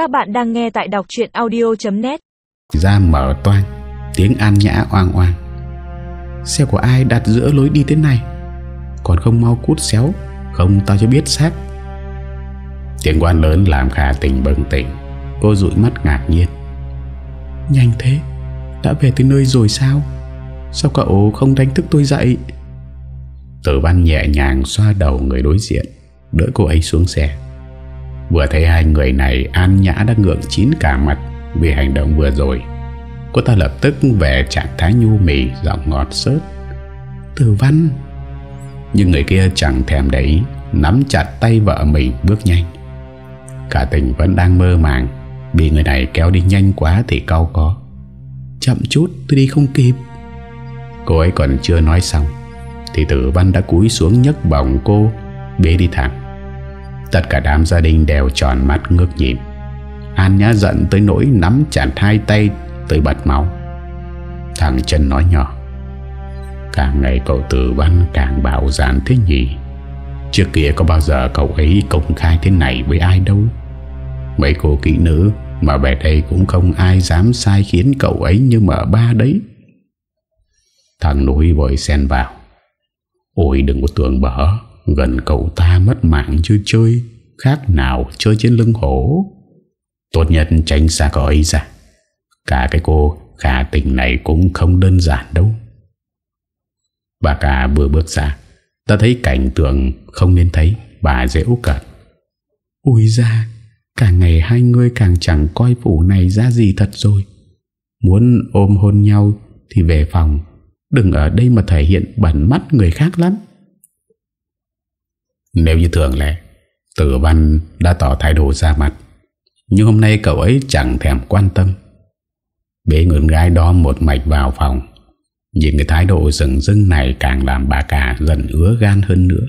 Các bạn đang nghe tại đọc chuyện audio.net Ra mở toan Tiếng an nhã oang oang. Xe của ai đặt giữa lối đi thế này? Còn không mau cút xéo, Không tao cho biết xác. Tiếng quan lớn làm khả tình bừng tỉnh, Cô rụi mắt ngạc nhiên. Nhanh thế, Đã về tới nơi rồi sao? Sao cậu không đánh thức tôi dậy? Tử văn nhẹ nhàng xoa đầu người đối diện, Đỡ cô ấy xuống xe. Vừa thấy hai người này, An Nhã đã ngượng chín cả mặt Vì hành động vừa rồi. Cô ta lập tức về trạng thái nhu mì, Giọng ngọt sớt. Tử văn. Nhưng người kia chẳng thèm để ý, Nắm chặt tay vợ mình bước nhanh. Cả tình vẫn đang mơ màng, Bị người này kéo đi nhanh quá Thì cau có. Chậm chút, tôi đi không kịp. Cô ấy còn chưa nói xong, Thì tử văn đã cúi xuống nhấc bỏng cô, Bế đi thẳng. Tất cả đám gia đình đều tròn mắt ngước nhìn. An Nhã giận tới nỗi nắm chặt hai tay tới bật máu. Thằng chân nói nhỏ, Càng ngày cậu tử văn càng bạo dạn thế nhỉ? Trước kia có bao giờ cậu ấy công khai thế này với ai đâu? Mấy cô kỹ nữ Mà về đây cũng không ai dám sai khiến cậu ấy như mở ba đấy. Thằng núi vội xen vào, Ôi, đừng có tưởng bở. Gần cậu ta mất mạng chưa chơi, Khác nào chơi trên lưng hổ. Tốt nhất tránh xa cậu ấy ra. Cả cái cô khả tình này cũng không đơn giản đâu. Bà cả vừa bước ra, Ta thấy cảnh tượng không nên thấy, Bà dễ dễu cật Ui ra Càng ngày hai người càng chẳng coi phủ này ra gì thật rồi. Muốn ôm hôn nhau Thì về phòng, Đừng ở đây mà thể hiện bẩn mắt người khác lắm. Nếu như thường lẽ, Tử văn đã tỏ thái độ ra mặt, Nhưng hôm nay cậu ấy chẳng thèm quan tâm. Bế người gái đó một mạch vào phòng, Nhìn cái thái độ rừng rưng này Càng làm bà cả dần ứa gan hơn nữa.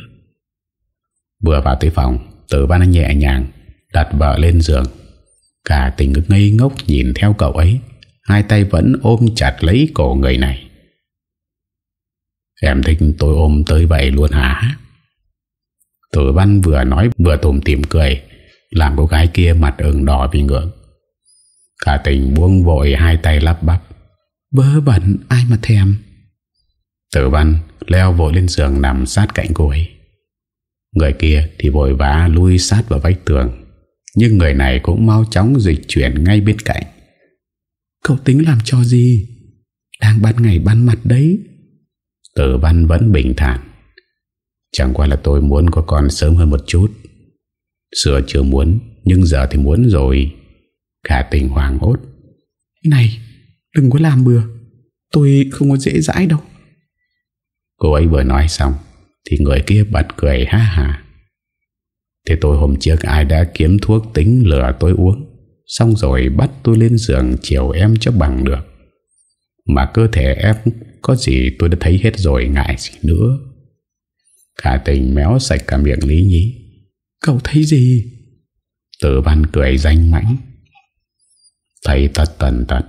Vừa vào tới phòng, Tử văn nhẹ nhàng Đặt vợ lên giường. Cả tình ngây ngốc nhìn theo cậu ấy, Hai tay vẫn ôm chặt lấy cổ người này. Em thích tôi ôm tới vậy luôn hả? Tử văn vừa nói vừa tùm tìm cười, Làm cô gái kia mặt ửng đỏ vì ngưỡng Cả tình buông vội hai tay lắp bắp. Bớ bẩn, ai mà thèm? Tử văn leo vội lên giường nằm sát cạnh cô ấy. Người kia thì vội vã lui sát vào vách tường, Nhưng người này cũng mau chóng dịch chuyển ngay bên cạnh. Cậu tính làm cho gì? Đang ban ngày ban mặt đấy. Tử văn vẫn bình thản. Chẳng qua là tôi muốn có con sớm hơn một chút. Sửa chưa muốn, Nhưng giờ thì muốn rồi. Khả tình hoàng hốt. Này, đừng có làm bừa. Tôi không có dễ dãi đâu. Cô ấy vừa nói xong, Thì người kia bật cười ha ha Thế tôi hôm trước ai đã kiếm thuốc tính lửa tôi uống, Xong rồi bắt tôi lên giường chiều em cho bằng được. Mà cơ thể em, có gì tôi đã thấy hết rồi, ngại gì nữa. Cả tình méo sạch cả miệng Lý Nhí Cậu thấy gì? Tử văn cười danh mãnh. Thấy tật tần tật.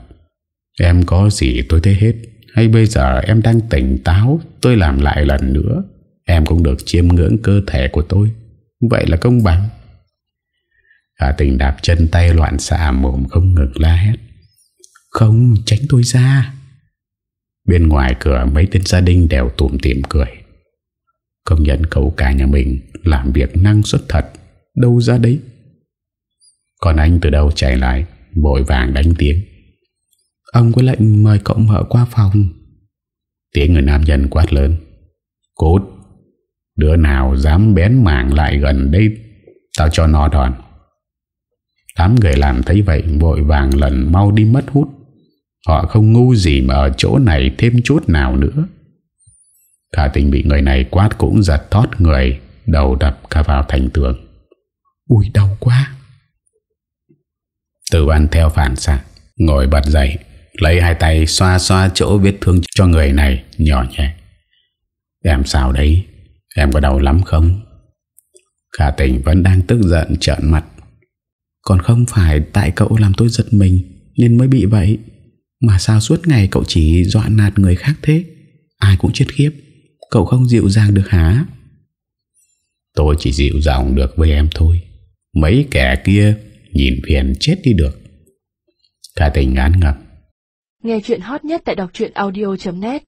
Em có gì tôi thấy hết. Hay bây giờ em đang tỉnh táo, Tôi làm lại lần nữa. Em cũng được chiêm ngưỡng cơ thể của tôi. Vậy là công bằng. Cả tình đạp chân tay loạn xạ mồm không ngừng la hét. Không, tránh tôi ra. Bên ngoài cửa mấy tên gia đình đều tùm tìm cười. Công nhận cậu cả nhà mình Làm việc năng suất thật. Đâu ra đấy. Còn anh từ đâu chạy lại, Vội vàng đánh tiếng. Ông có lệnh mời cậu mở qua phòng. Tiếng người nam nhân quát lớn. Cút. Đứa nào dám bén mảng lại gần đây, Tao cho nó đòn. Đám người làm thấy vậy, Vội vàng lần mau đi mất hút. Họ không ngu gì mà ở chỗ này thêm chút nào nữa. Cả tình bị người này quát cũng giật thót người Đầu đập cả vào thành tường. Ui đau quá. Tử văn theo phản xạ Ngồi bật dậy Lấy hai tay xoa xoa chỗ vết thương cho người này Nhỏ nhẹ. Em sao đấy? Em có đau lắm không? Khả tình vẫn đang tức giận trợn mặt. Còn không phải tại cậu làm tôi giật mình Nên mới bị vậy Mà sao suốt ngày cậu chỉ dọa nạt người khác thế? Ai cũng chết khiếp Cậu không dịu dàng được hả? Tôi chỉ dịu dàng được với em thôi. Mấy kẻ kia Nhìn phiền chết đi được. Cả tình ngán ngập. Nghe chuyện hot nhất tại đọc audio.net